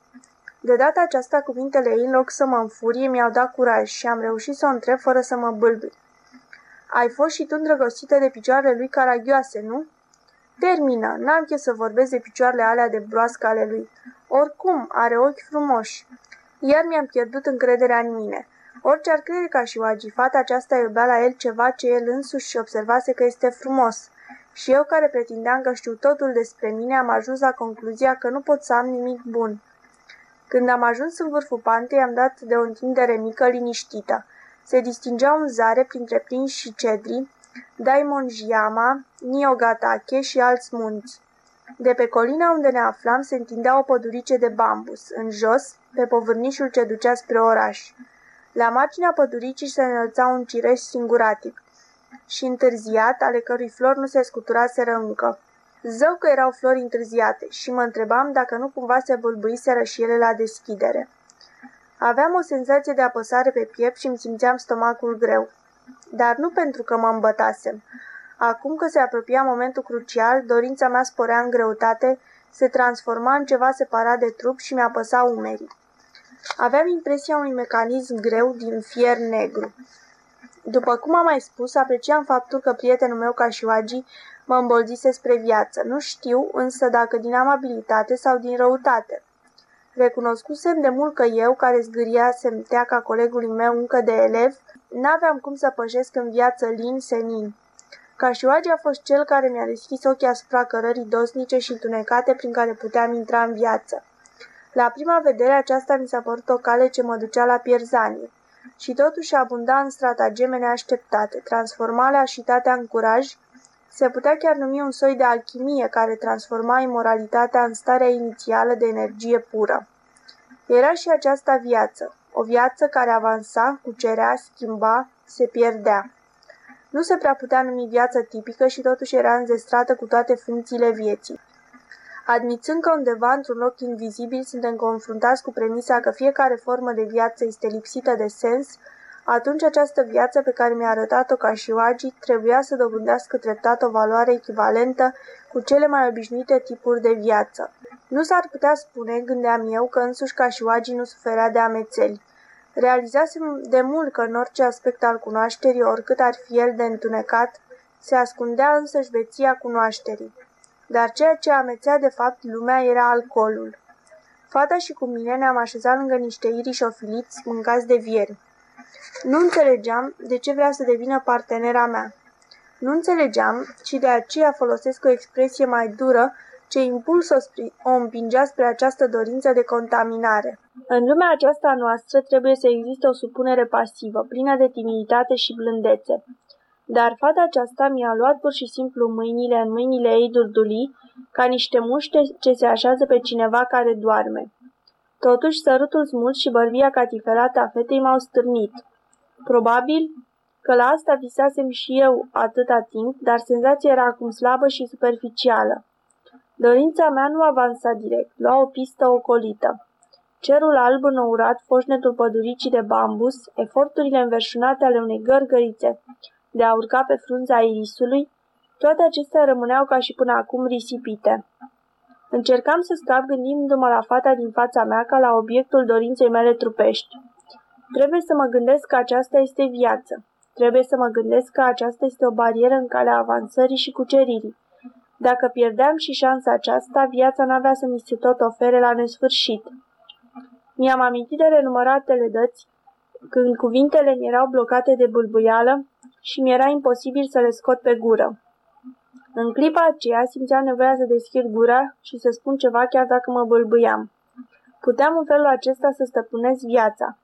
De data aceasta, cuvintele ei, în loc să mă înfurie, mi-au dat curaj și am reușit să o întreb fără să mă bâlbâi. Ai fost și tu îndrăgostită de picioarele lui caragioase, nu? Termină, n-am ce să vorbesc de picioarele alea de broască ale lui. Oricum, are ochi frumoși. Iar mi-am pierdut încrederea în mine. Orice ar crede ca și Oagi, fata aceasta iubea la el ceva ce el însuși observase că este frumos. Și eu, care pretindeam că știu totul despre mine, am ajuns la concluzia că nu pot să am nimic bun. Când am ajuns în vârful pantei, am dat de o întindere mică, liniștită. Se distingeau în zare printre prinși și cedri, Daimonjiama, Niogatake și alți munți. De pe colina unde ne aflam se întindea o pădurice de bambus, în jos, pe povârnișul ce ducea spre oraș. La marginea păduricii se înălța un cireș singuratic și întârziat, ale cărui flori nu se scuturaseră încă. Zău că erau flori întârziate și mă întrebam dacă nu cumva se bâlbâiseră și ele la deschidere. Aveam o senzație de apăsare pe piept și îmi simțeam stomacul greu. Dar nu pentru că mă îmbătasem. Acum că se apropia momentul crucial, dorința mea sporea în greutate, se transforma în ceva separat de trup și mi-a păsat umerii. Aveam impresia unui mecanism greu din fier negru. După cum am mai spus, apreciam faptul că prietenul meu ca și Wagi mă îmbolzise spre viață. Nu știu însă dacă din amabilitate sau din răutate. Recunoscusem de mult că eu, care zgâriasem teaca colegului meu încă de elev, n-aveam cum să pășesc în viață lin senin. Cașioage a fost cel care mi-a deschis ochii asupra cărării dosnice și întunecate prin care puteam intra în viață. La prima vedere aceasta mi s-a părut o cale ce mă ducea la pierzanie. Și totuși abunda în stratageme neașteptate, transforma leașitatea în curaj, se putea chiar numi un soi de alchimie care transforma imoralitatea în starea inițială de energie pură. Era și aceasta viață, o viață care avansa, cucerea, schimba, se pierdea. Nu se prea putea numi viață tipică și totuși era înzestrată cu toate funcțiile vieții. Admițând că undeva într-un loc invizibil suntem confruntați cu premisa că fiecare formă de viață este lipsită de sens, atunci această viață pe care mi-a arătat-o ca și Wagi trebuia să dobândească treptat o valoare echivalentă cu cele mai obișnuite tipuri de viață. Nu s-ar putea spune, gândeam eu, că însuși ca și Wagi nu suferea de amețeli. Realizasem de mult că în orice aspect al cunoașterii, oricât ar fi el de întunecat, se ascundea însăși beția cunoașterii. Dar ceea ce amețea de fapt lumea era alcoolul. Fata și cu mine ne-am așezat lângă niște irișofiliți mâncați de vieri. Nu înțelegeam de ce vrea să devină partenera mea. Nu înțelegeam și de aceea folosesc o expresie mai dură ce impuls o, o împingea spre această dorință de contaminare. În lumea aceasta noastră trebuie să existe o supunere pasivă, plină de timiditate și blândețe. Dar fata aceasta mi-a luat pur și simplu mâinile în mâinile ei durdulii, ca niște muște ce se așează pe cineva care doarme. Totuși, sărutul smult și bărbia catifelată a fetei m-au stârnit. Probabil că la asta visasem și eu atâta timp, dar senzația era acum slabă și superficială. Dorința mea nu avansa direct, lua o pistă ocolită. Cerul alb înourat, foșnetul păduricii de bambus, eforturile înverșunate ale unei gărgărițe de a urca pe frunza irisului, toate acestea rămâneau ca și până acum risipite. Încercam să scap gândindu-mă la fata din fața mea ca la obiectul dorinței mele trupești. Trebuie să mă gândesc că aceasta este viață. Trebuie să mă gândesc că aceasta este o barieră în calea avansării și cuceririi. Dacă pierdeam și șansa aceasta, viața n-avea să mi se tot ofere la nesfârșit. Mi-am amintit de renumăratele dăți când cuvintele mi erau blocate de bâlbâială și mi era imposibil să le scot pe gură. În clipa aceea simțeam nevoia să deschid gura și să spun ceva chiar dacă mă bâlbâiam. Puteam în felul acesta să stăpânesc viața.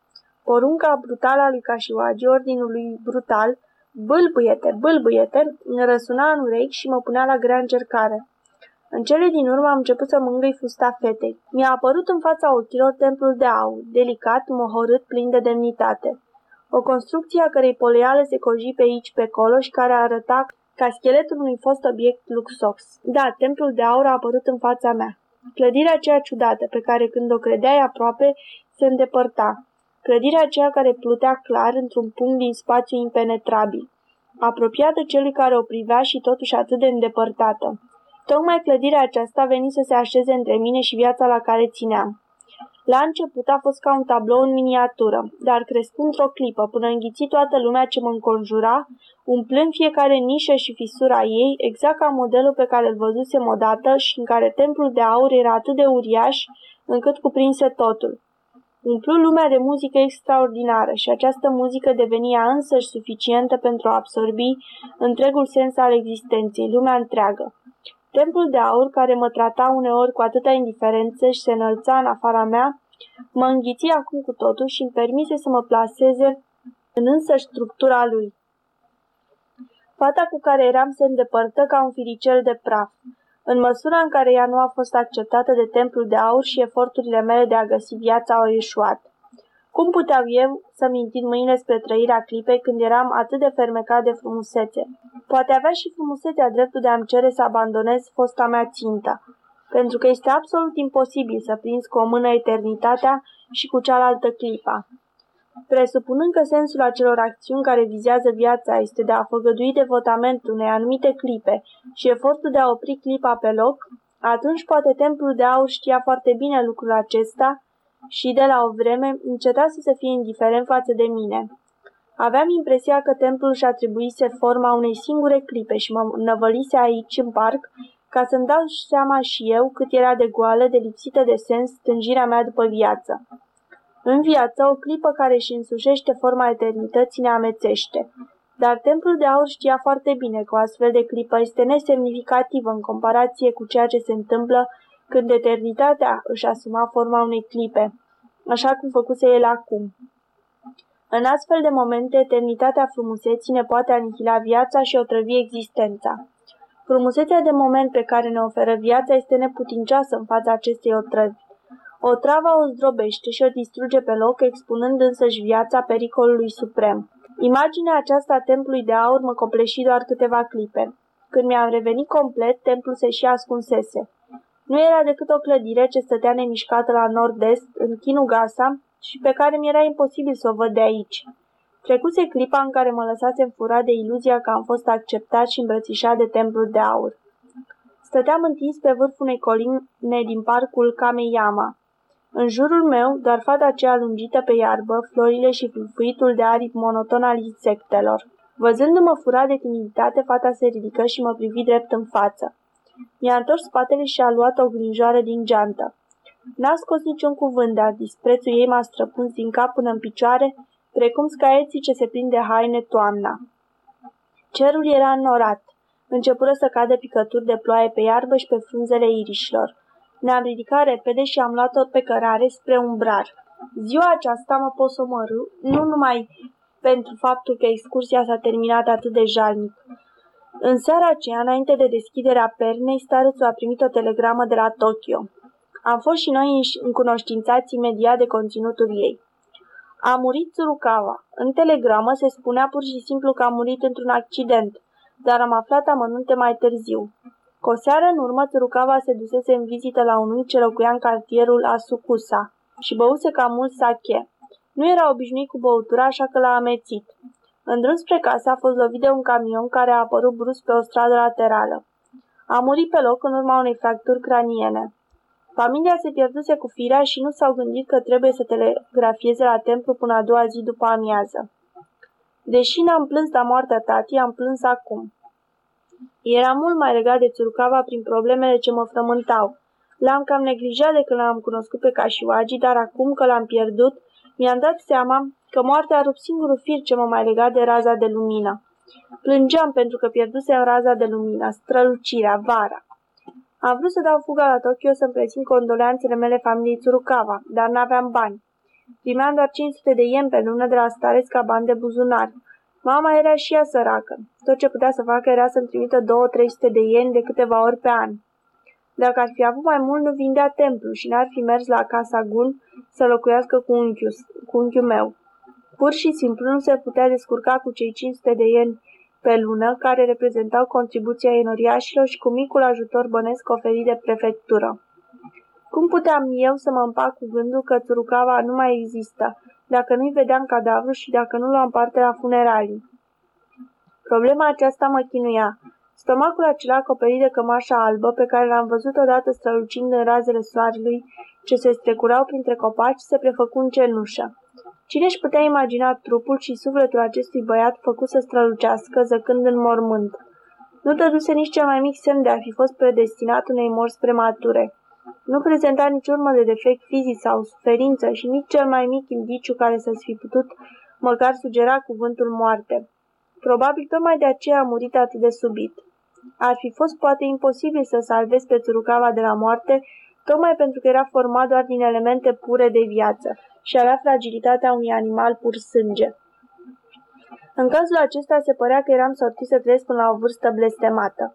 Porunca brutală a lui Cașiwagi, ordinul lui brutal, bâlbâiete, bâlbâiete, răsuna în urechi și mă punea la grea încercare. În cele din urmă am început să mângâi fusta fetei. Mi-a apărut în fața ochilor templul de aur, delicat, mohorât, plin de demnitate. O construcție a cărei poleală se coji pe aici pe acolo și care arăta ca scheletul unui fost obiect luxos. Da, templul de aur a apărut în fața mea. Clădirea aceea ciudată, pe care când o credeai aproape, se îndepărta. Clădirea aceea care plutea clar într-un punct din spațiu impenetrabil, apropiată celui care o privea și totuși atât de îndepărtată. Tocmai clădirea aceasta a venit să se așeze între mine și viața la care țineam. La început a fost ca un tablou în miniatură, dar crescând într-o clipă, până înghiți toată lumea ce mă înconjura, umplând fiecare nișă și fisura ei, exact ca modelul pe care îl văzusem odată și în care templul de aur era atât de uriaș încât cuprinse totul. Umplu lumea de muzică extraordinară și această muzică devenia însăși suficientă pentru a absorbi întregul sens al existenței, lumea întreagă. Templul de aur, care mă trata uneori cu atâta indiferență și se înălța în afara mea, mă înghiți acum cu totul și îmi permise să mă plaseze în însă structura lui. Fata cu care eram se îndepărtă ca un firicel de praf. În măsura în care ea nu a fost acceptată de templul de aur și eforturile mele de a găsi viața au ieșuat. Cum puteau eu să-mi întind mâine spre trăirea clipei când eram atât de fermecat de frumusețe? Poate avea și frumusețea dreptul de a-mi cere să abandonez fosta mea țintă, pentru că este absolut imposibil să prinzi cu o mână eternitatea și cu cealaltă clipa. Presupunând că sensul acelor acțiuni care vizează viața este de a făgădui devotamentul unei anumite clipe și efortul de a opri clipa pe loc, atunci poate templul de aur știa foarte bine lucrul acesta și de la o vreme încetase să fie indiferent față de mine. Aveam impresia că templul și atribuise forma unei singure clipe și mă năvălise aici în parc ca să-mi dau seama și eu cât era de goală, de lipsită de sens stângirea mea după viață. În viață, o clipă care își însușește forma eternității ne amețește. Dar templul de aur știa foarte bine că o astfel de clipă este nesemnificativă în comparație cu ceea ce se întâmplă când eternitatea își asuma forma unei clipe, așa cum făcuse el acum. În astfel de momente, eternitatea frumuseții ne poate anihila viața și otrăvi existența. Frumusețea de moment pe care ne oferă viața este neputincioasă în fața acestei otrăvi. O travă o zdrobește și o distruge pe loc, expunând însăși viața pericolului suprem. Imaginea aceasta a templului de aur mă copleși doar câteva clipe. Când mi-am revenit complet, templul se și ascunsese. Nu era decât o clădire ce stătea nemișcată la nord-est, în Kinugasa, și pe care mi era imposibil să o văd de aici. Trecuse clipa în care mă lăsasem furat de iluzia că am fost acceptat și îmbrățișat de templul de aur. Stăteam întins pe vârful unei coline din parcul Kameyama. În jurul meu, doar fata aceea lungită pe iarbă, florile și flufuitul de aripi monoton al insectelor. Văzându-mă furat de timiditate, fata se ridică și mă privi drept în față. Mi-a întors spatele și a luat o glinjoară din geantă. N-a scos niciun cuvânt, dar disprețul ei m-a străpuns din cap până în picioare, precum scaieții ce se prinde haine toamna. Cerul era înnorat. Începură să cadă picături de ploaie pe iarbă și pe frunzele irișilor. Ne-am ridicat repede și am luat-o pe cărare spre umbrar. Ziua aceasta mă pot somorâ, nu numai pentru faptul că excursia s-a terminat atât de jalnic. În seara aceea, înainte de deschiderea pernei, starețul a primit o telegramă de la Tokyo. Am fost și noi încunoștințați imediat de conținutul ei. A murit Tsurukawa. În telegramă se spunea pur și simplu că a murit într-un accident, dar am aflat amănunte mai târziu. Cu o seară în urmă, Tsurukawa se dusese în vizită la un ce locuia în cartierul Asukusa și băuse cam mult sake. Nu era obișnuit cu băutura, așa că l-a amețit. În drum spre casă a fost lovit de un camion care a apărut brusc pe o stradă laterală. A murit pe loc în urma unei fracturi craniene. Familia se pierduse cu firea și nu s-au gândit că trebuie să telegrafieze la templu până a doua zi după amiază. Deși n-am plâns la moartea tati, am plâns acum. Era mult mai legat de Țurcava prin problemele ce mă frământau. L-am cam neglijat de când l-am cunoscut pe Cașiuagi, dar acum că l-am pierdut, mi-am dat seama că moartea a rupt singurul fir ce mă mai lega de raza de lumină. Plângeam pentru că pierduse în raza de lumină, strălucirea, vara. Am vrut să dau fuga la Tokyo să-mi prezint condoleanțele mele familiei Tsurukawa, dar n-aveam bani. Primeam doar 500 de yen pe lună de la stareț ca bani de buzunar. Mama era și ea săracă. Tot ce putea să facă era să-mi trimită 2-300 de yen de câteva ori pe an. Dacă ar fi avut mai mult, nu vindea templu și n-ar fi mers la casa Gun să locuiască cu unchiul, cu unchiul meu. Pur și simplu nu se putea descurca cu cei 500 de yen pe lună, care reprezentau contribuția enoriașilor și cu micul ajutor bănesc oferit de prefectură. Cum puteam eu să mă împac cu gândul că Țurucava nu mai există, dacă nu-i vedeam cadavru și dacă nu luam parte la funeralii? Problema aceasta mă chinuia. Stomacul acela acoperit de cămașa albă, pe care l-am văzut odată strălucind în razele soarelui, ce se strecurau printre copaci, se prefăcu în cenușă. Cine își putea imagina trupul și sufletul acestui băiat făcut să strălucească, zăcând în mormânt? Nu dăduse nici cel mai mic semn de a fi fost predestinat unei morți premature. Nu prezenta nici urmă de defect fizic sau suferință și nici cel mai mic indiciu care să-ți fi putut măcar sugera cuvântul moarte. Probabil tocmai de aceea a murit atât de subit. Ar fi fost poate imposibil să salvezi pe Țurucava de la moarte, tocmai pentru că era format doar din elemente pure de viață și avea fragilitatea unui animal pur sânge. În cazul acesta se părea că eram sortit să trăiesc până la o vârstă blestemată.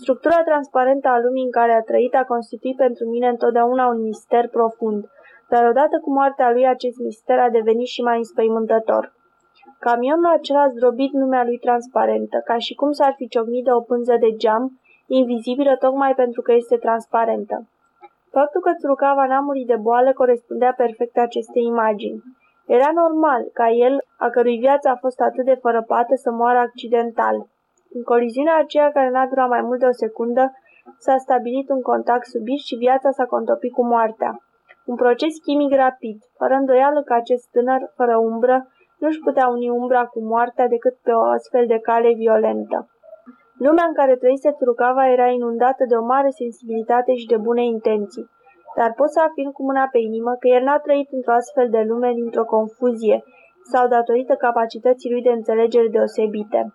Structura transparentă a lumii în care a trăit a constituit pentru mine întotdeauna un mister profund, dar odată cu moartea lui acest mister a devenit și mai înspăimântător. Camionul acela a zdrobit lumea lui transparentă, ca și cum s-ar fi ciocnit de o pânză de geam, invizibilă tocmai pentru că este transparentă. Faptul că Țurucava n-a murit de boală corespundea perfect acestei imagini. Era normal ca el, a cărui viață a fost atât de fărăpată, să moară accidental. În coliziunea aceea care n-a durat mai mult de o secundă, s-a stabilit un contact subit și viața s-a contopit cu moartea. Un proces chimic rapid, fără îndoială că acest tânăr, fără umbră, nu-și putea uni umbra cu moartea decât pe o astfel de cale violentă. Lumea în care trăise Trucava era inundată de o mare sensibilitate și de bune intenții, dar pot să afirm cu mâna pe inimă că el n-a trăit într-o astfel de lume dintr-o confuzie sau datorită capacității lui de înțelegere deosebite.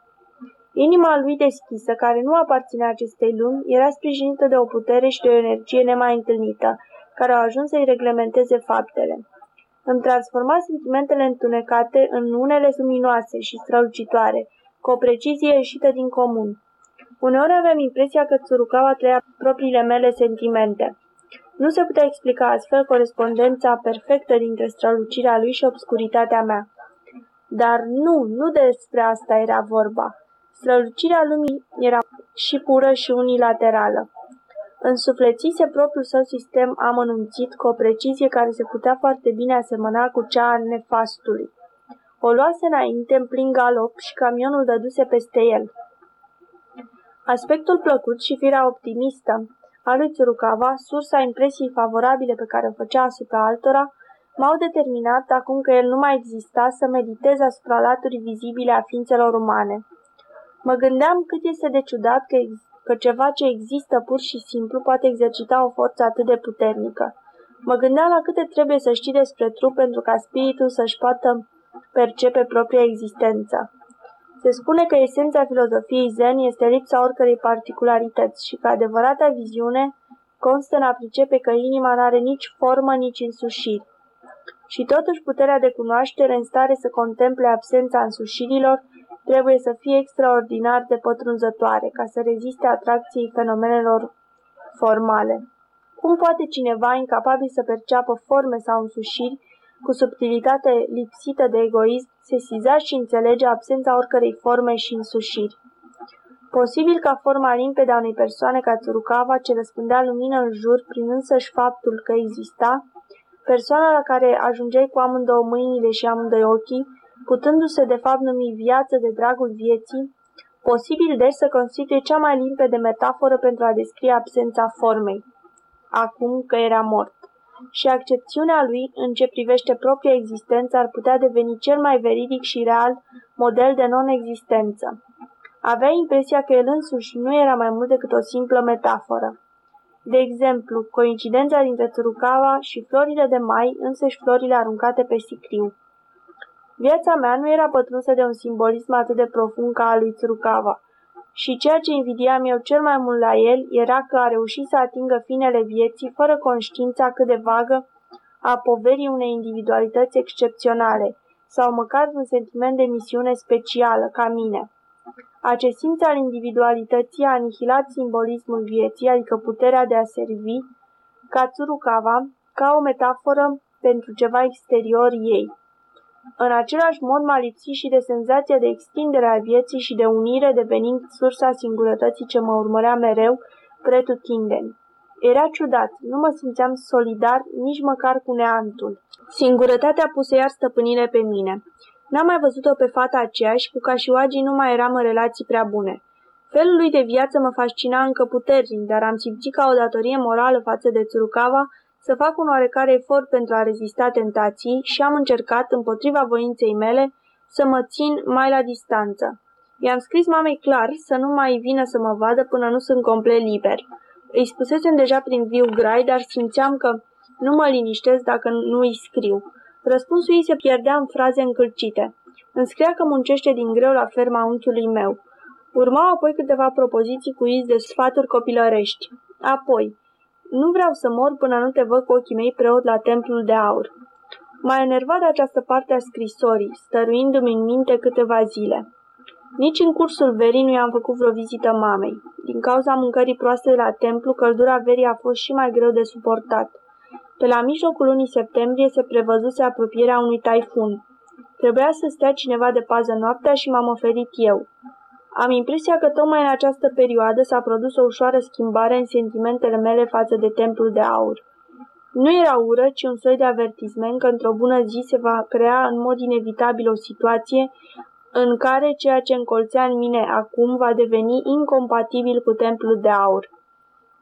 Inima lui deschisă, care nu aparținea acestei lumi, era sprijinită de o putere și de o energie nemai întâlnită, care au ajuns să-i reglementeze faptele. Îmi transforma sentimentele întunecate în unele luminoase și strălucitoare, cu o precizie ieșită din comun. Uneori aveam impresia că Tsurukawa trăia propriile mele sentimente. Nu se putea explica astfel corespondența perfectă dintre strălucirea lui și obscuritatea mea. Dar nu, nu despre asta era vorba. Strălucirea lumii era și pură și unilaterală. Însuflețise propriul său sistem amănunțit cu o precizie care se putea foarte bine asemăna cu cea a nefastului. O luase înainte în plin galop și camionul dăduse peste el. Aspectul plăcut și firea optimistă a lui Țurucava, sursa impresiei favorabile pe care o făcea asupra altora, m-au determinat, acum că el nu mai exista, să meditez asupra laturii vizibile a ființelor umane. Mă gândeam cât este de ciudat că, că ceva ce există pur și simplu poate exercita o forță atât de puternică. Mă gândeam la câte trebuie să știi despre trup pentru ca spiritul să-și poată percepe propria existență. Se spune că esența filozofiei zen este lipsa oricărei particularități și că adevărata viziune constă în a pricepe că inima nu are nici formă, nici însușiri. Și totuși puterea de cunoaștere în stare să contemple absența însușirilor trebuie să fie extraordinar de pătrunzătoare ca să reziste atracției fenomenelor formale. Cum poate cineva incapabil să perceapă forme sau însușiri cu subtilitate lipsită de egoism, sesiza și înțelege absența oricărei forme și însușiri. Posibil ca forma limpede a unei persoane ca Țurucava, ce răspândea lumină în jur prin însăși faptul că exista, persoana la care ajungeai cu amândouă mâinile și amândoi ochii, putându-se de fapt numi viață de dragul vieții, posibil deci să constituie cea mai limpede metaforă pentru a descrie absența formei, acum că era mort și accepțiunea lui în ce privește propria existență ar putea deveni cel mai veridic și real model de non-existență. Avea impresia că el însuși nu era mai mult decât o simplă metaforă. De exemplu, coincidența dintre Tsurukawa și florile de mai, însăși florile aruncate pe sicriu. Viața mea nu era pătrunsă de un simbolism atât de profund ca al lui Tsurukawa, și ceea ce invidiam eu cel mai mult la el era că a reușit să atingă finele vieții fără conștiința cât de vagă a poverii unei individualități excepționale sau măcar un sentiment de misiune specială, ca mine. Acest simț al individualității a anihilat simbolismul vieții, adică puterea de a servi, ca Tsurukawa, ca o metaforă pentru ceva exterior ei. În același mod m-a lipsit și de senzația de extindere a vieții și de unire devenind sursa singurătății ce mă urmărea mereu pretutindeni. Era ciudat, nu mă simțeam solidar nici măcar cu neantul. Singurătatea puse iar stăpânire pe mine. N-am mai văzut-o pe fata aceea și cu Cașioagii nu mai eram în relații prea bune. Felul lui de viață mă fascina încă puternic, dar am simțit ca o datorie morală față de Țurucava să fac un oarecare efort pentru a rezista tentații și am încercat, împotriva voinței mele, să mă țin mai la distanță. I-am scris mamei clar să nu mai vină să mă vadă până nu sunt complet liber. Îi spusesem deja prin viu grai, dar simțeam că nu mă liniștesc dacă nu îi scriu. Răspunsul ei se pierdea în fraze încălcite. Îmi scria că muncește din greu la ferma unchiului meu. Urmau apoi câteva propoziții cu iz de sfaturi copilărești. Apoi, nu vreau să mor până nu te văd cu ochii mei preot la templul de aur. M-a enervat de această parte a scrisorii, stăruindu-mi în minte câteva zile. Nici în cursul verii nu i-am făcut vreo vizită mamei. Din cauza mâncării proaste de la templu, căldura verii a fost și mai greu de suportat. Pe la mijlocul lunii septembrie se prevăzuse apropierea unui taifun. Trebuia să stea cineva de pază noaptea și m-am oferit eu. Am impresia că tocmai în această perioadă s-a produs o ușoară schimbare în sentimentele mele față de templul de aur. Nu era ură, ci un soi de avertisment că într-o bună zi se va crea în mod inevitabil o situație în care ceea ce încolțea în mine acum va deveni incompatibil cu templul de aur.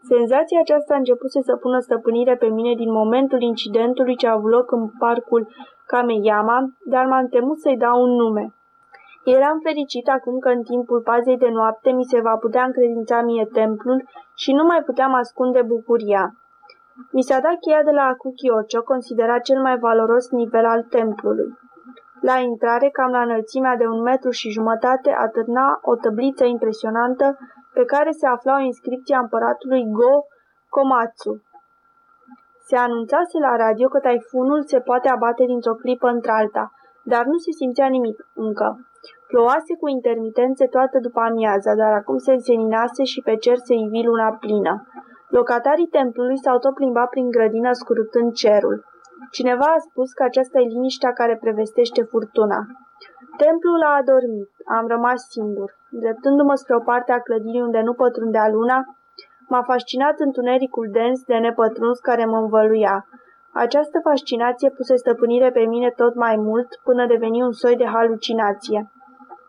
Senzația aceasta a început să pună stăpânire pe mine din momentul incidentului ce a avut loc în parcul Kameyama, dar m-am temut să-i dau un nume. Eram fericit acum că în timpul pazei de noapte mi se va putea încredința mie templul și nu mai puteam ascunde bucuria. Mi s-a dat cheia de la Akukiocho, considerat cel mai valoros nivel al templului. La intrare, cam la înălțimea de un metru și jumătate, atârna o tăbliță impresionantă pe care se afla o inscripție a împăratului Go Komatsu. Se anunțase la radio că taifunul se poate abate dintr-o clipă într-alta, dar nu se simțea nimic încă. Plouase cu intermitențe toată după amiaza, dar acum se înseninase și pe cer se ivi luna plină. Locatarii templului s-au tot plimbat prin grădină scurutând cerul. Cineva a spus că aceasta e liniștea care prevestește furtuna. Templul a adormit. Am rămas singur. Dreptându-mă spre o parte a clădirii unde nu pătrundea luna, M-a fascinat întunericul dens de nepătruns care mă învăluia. Această fascinație puse stăpânire pe mine tot mai mult până deveni un soi de halucinație.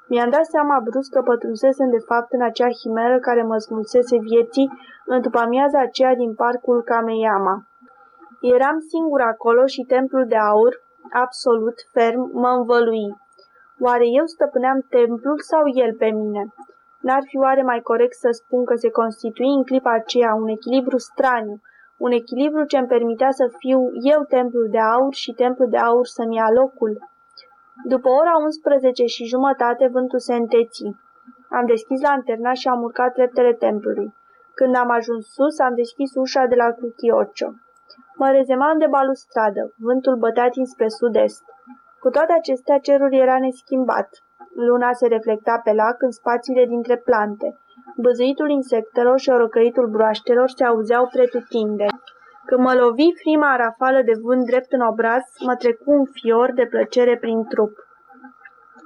Mi-am dat seama brusc că pătrunsesem de fapt în acea himeră care mă smulsese vieții în după amiaza aceea din parcul Kameyama. Eram singur acolo și templul de aur, absolut ferm, mă învălui. Oare eu stăpâneam templul sau el pe mine? N-ar fi oare mai corect să spun că se constitui în clipa aceea un echilibru straniu, un echilibru ce îmi permitea să fiu eu templul de aur și templul de aur să-mi ia locul? După ora 11 și jumătate, vântul se înteți. Am deschis lanterna și am urcat treptele templului. Când am ajuns sus, am deschis ușa de la Cuchiocio. Mă rezemam de balustradă, vântul bătea dinspre sud-est. Cu toate acestea, cerul era neschimbat. Luna se reflecta pe lac în spațiile dintre plante. Băzăitul insectelor și orocăitul broaștelor se auzeau pretutinde. Când mă lovi prima rafală de vânt drept în obraz, mă trecu un fior de plăcere prin trup.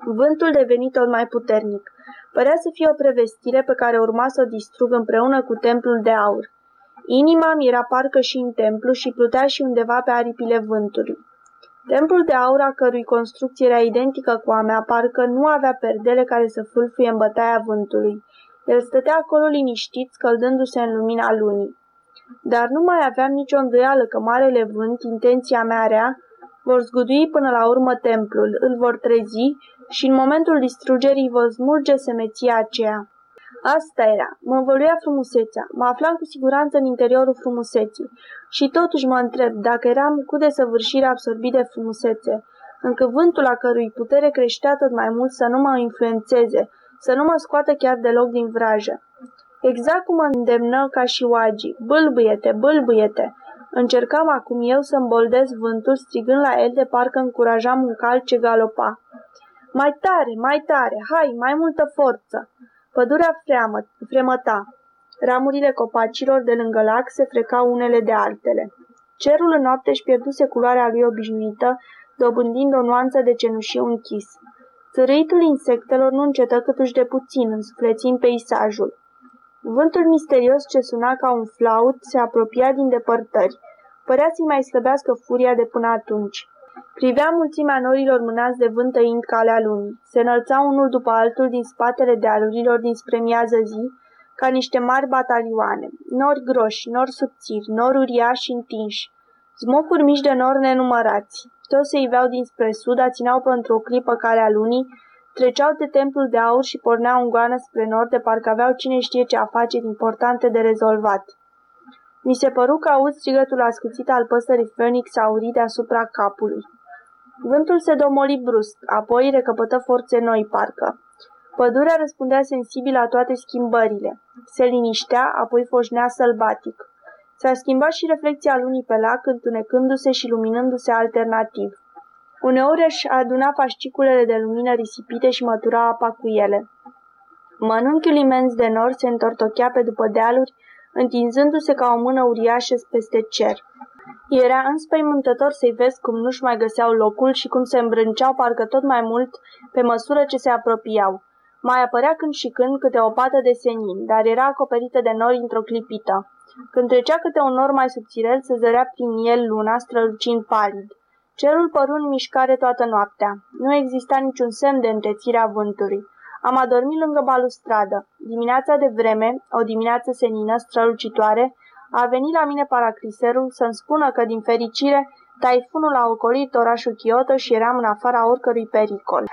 Vântul deveni tot mai puternic. Părea să fie o prevestire pe care urma să o distrug împreună cu templul de aur. Inima mi era parcă și în templu și plutea și undeva pe aripile vântului. Templul de aur, a cărui construcție era identică cu a mea, parcă nu avea perdele care să fâlfâie în bătaia vântului. El stătea acolo liniștit, scăldându-se în lumina lunii. Dar nu mai aveam nicio îndoială că marele vânt, intenția mea rea, vor zgudui până la urmă templul, îl vor trezi și în momentul distrugerii vor smulge semeția aceea. Asta era. Mă învăluia frumusețea. Mă aflam cu siguranță în interiorul frumuseții. Și totuși mă întreb dacă eram cu desăvârșire absorbit de frumusețe, încât vântul a cărui putere creștea tot mai mult să nu mă influențeze, să nu mă scoată chiar deloc din vrajă. Exact cum mă îndemnă ca și Oagi, bâlbâiete, bâlbâiete. Încercam acum eu să îmboldez vântul, strigând la el de parcă încurajam un cal ce galopa. Mai tare, mai tare, hai, mai multă forță! Pădurea freamă, fremăta. Ramurile copacilor de lângă lac se frecau unele de altele. Cerul în noapte își pierduse culoarea lui obișnuită, dobândind o nuanță de cenușiu închis. Țărâitul insectelor nu încetă câtuși de puțin, însuflețind peisajul. Vântul misterios ce suna ca un flaut se apropia din depărtări. Părea să-i mai slăbească furia de până atunci. Privea mulțimea norilor mânați de vânt tăind calea lunii. Se înălțau unul după altul din spatele dealurilor dinspre miază zi, ca niște mari batalioane. Nori groși, nori subțiri, nori uriași întinși. Zmocuri mici de nori nenumărați. Toți se iveau dinspre sud, țineau pentru o clipă calea lunii, treceau de templul de aur și porneau în goană spre nord, de parcă aveau cine știe ce afaceri importante de rezolvat. Mi se păru că aud strigătul ascuțit al păsării Phoenix aurii deasupra capului. Vântul se domoli brusc, apoi recăpătă forțe noi, parcă. Pădurea răspundea sensibil la toate schimbările. Se liniștea, apoi foșnea sălbatic. S-a schimbat și reflecția lunii pe lac, întunecându-se și luminându-se alternativ. Uneori își aduna fasciculele de lumină risipite și mătura apa cu ele. Mănunchiul imens de nor se întortochea pe după dealuri, întinzându-se ca o mână uriașă peste cer. Era înspăimântător să-i vezi cum nu-și mai găseau locul și cum se îmbrânceau parcă tot mai mult pe măsură ce se apropiau. Mai apărea când și când câte o pată de senin, dar era acoperită de nori într-o clipită. Când trecea câte un nor mai subțirel, se zărea prin el luna, strălucind palid. Cerul păru în mișcare toată noaptea. Nu exista niciun semn de întețire a vântului. Am adormit lângă balustradă. Dimineața de vreme, o dimineață senină, strălucitoare, a venit la mine paracriserul să-mi spună că, din fericire, taifunul a ocolit orașul Kyoto și eram în afara oricărui pericol.